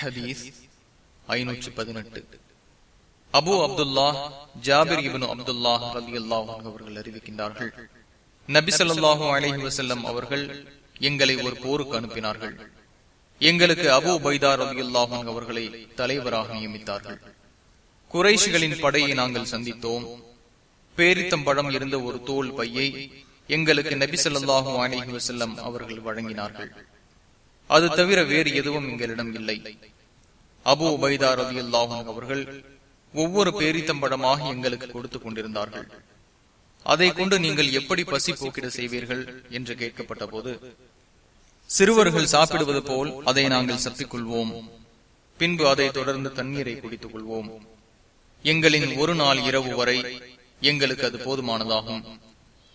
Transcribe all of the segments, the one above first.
ஹதீஸ் ஐநூற்று பதினெட்டு. அபு அப்துல்லா ஜாபிர் இபனு அப்துல்லா ரவி அல்லாஹ் அவர்கள் அறிவிக்கின்றார்கள். நபி ஸல்லல்லாஹு அலைஹி வஸல்லம் அவர்கள் எங்களை ஒரு போருக்கு அனுப்பினார்கள். எங்களுக்கு அபு பைதா ரவி அல்லாஹன் அவர்களை தலைவராக நியமித்தார்கள். குறைஷிகளின் படையை நாங்கள் சந்தித்தோம். பேரித்தம்பழம் இருந்த ஒரு தோல் பையை எங்களுக்கு நபி ஸல்லல்லாஹு அலைஹி வஸல்லம் அவர்கள் வழங்கினார்கள். அது தவிர வேறு எதுவும் எங்களிடம் இல்லை. அபு உபைதா ரதி அவர்கள் ஒவ்வொரு பேரித்தம்பழமாக எங்களுக்கு கொடுத்துக் கொண்டிருந்தார்கள். அதை கொண்டு நீங்கள் எப்படி பசி போக்கிட செய்வீர்கள் என்று கேட்கப்பட்ட போது சிறுவர்கள் சாப்பிடுவது போல் அதை நாங்கள் சத்திக் கொள்வோம் பின்பு அதை தொடர்ந்து தண்ணீரை குடித்துக் கொள்வோம். எங்களின் ஒரு நாள் இரவு வரை எங்களுக்கு அது போதுமானதாகும்.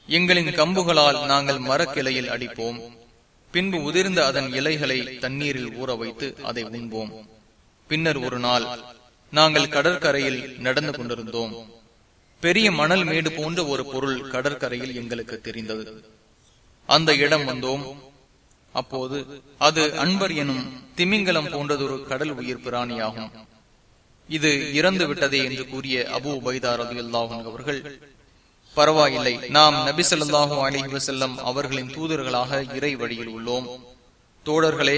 எங்களின் கம்புகளால் நாங்கள் மரக்கிளையில் அடிப்போம். பின்பு உதிர்ந்த அதன் இலைகளை தண்ணீரில் ஊற வைத்து அதை உண்போம். பின்னர் ஒரு நாள் நாங்கள் கடற்கரையில் நடந்து கொண்டிருந்தோம். பெரிய மணல் மேடு போன்ற ஒரு பொருள் கடற்கரையில் எங்களுக்கு தெரிந்தது. அந்த இடம் வந்தோம். அப்போது அது அன்பர் எனும் திமிங்கலம் போன்றதொரு கடல் உயிர் பிராணியாகும். இது இறந்து விட்டதே என்று கூறிய அபு உபைதா அல்லாஹன் அவர்கள் பரவாயில்லை. நாம் நபி சொல்லாஹு அலிஹி வசல்லம் அவர்களின் தூதர்களாக இறை வழியில் உள்ளோம். தோழர்களே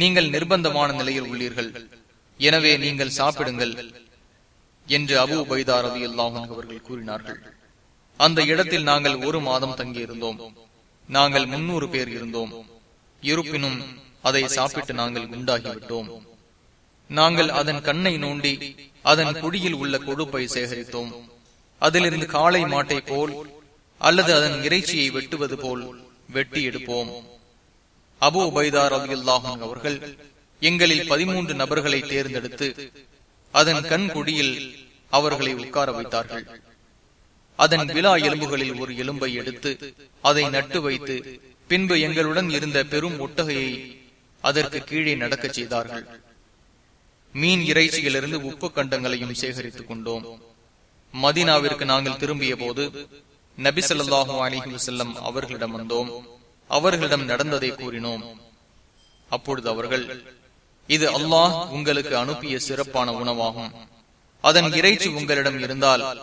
நீங்கள் நிர்பந்தமான நிலையில் உள்ளீர்கள். எனவே நீங்கள் சாப்பிடுங்கள் என்று அபு உபைதா ரதி அவர்கள் கூறினார்கள். அந்த இடத்தில் நாங்கள் ஒரு மாதம் தங்கியிருந்தோம். நாங்கள் முன்னூறு பேர் இருந்தோம். இருப்பினும் அதை சாப்பிட்டு நாங்கள் குண்டாகிவிட்டோம். நாங்கள் அதன் கண்ணை நோண்டி அதன் குடியில் உள்ள கொழுப்பை சேகரித்தோம். அதிலிருந்து காளை மாட்டை போல் அல்லது அதன் இறைச்சியை வெட்டுவது போல் வெட்டி எடுப்போம் அபு உபைதார் அல்லாஹும் அவர்கள் எங்களில் பதிமூன்று நபர்களை தேர்ந்தெடுத்து அதன் கண் குடியில் அவர்களை உட்கார வைத்தார்கள். அதன் விழா எலும்புகளில் ஒரு எலும்பை எடுத்து அதை நட்டு வைத்து பின்பு எங்களுடன் இருந்த பெரும் ஒட்டகையை அதற்கு கீழே நடக்கச் செய்தார்கள். மீன் இறைச்சியிலிருந்து உப்பு கண்டங்களையும் சேகரித்துக் கொண்டோம். மதினாவிற்கு நாங்கள் திரும்பிய போது நபிசல்லாஹு அலிஹி வசல்லம் அவர்களிடம் வந்தோம். அவர்களிடம் நடந்ததை கூறினோம். அப்பொழுது அவர்கள் இது அல்லாஹ் உங்களுக்கு அனுப்பிய சிறப்பான உணவாகும். அதன் இறைச்சி உங்களிடம் இருந்தால்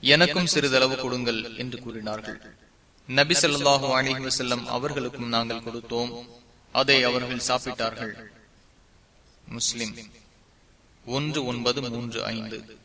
எனக்கும் சிறிதளவு கொடுங்கள் என்று கூறினார்கள். நபி சொல்லாஹு அலிஹி வசல்லம் அவர்களுக்கும் நாங்கள் கொடுத்தோம். அதை அவர்கள் சாப்பிட்டார்கள். முஸ்லிம் ஒன்று ஒன்பது மூன்று ஐந்து.